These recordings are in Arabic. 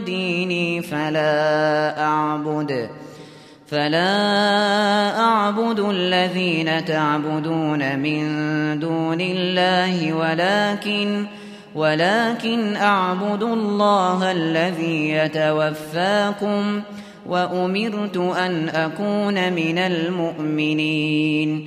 ديني فلا أعبد فلا أعبد الذين تعبدون من دون الله ولكن ولكن أعبد الله الذي يتوفاكم وأمرت أن أكون من المؤمنين.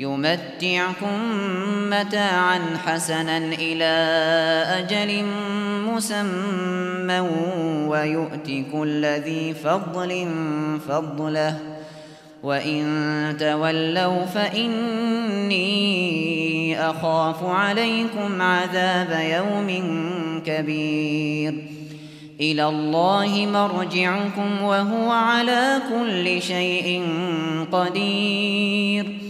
يمتعكم متاعا حسنا إلى أجل مسمى ويؤتي كل ذي فضل فضله وإن تولوا فإني أخاف عليكم عذاب يوم كبير إلى الله مرجعكم وهو على كل شيء قدير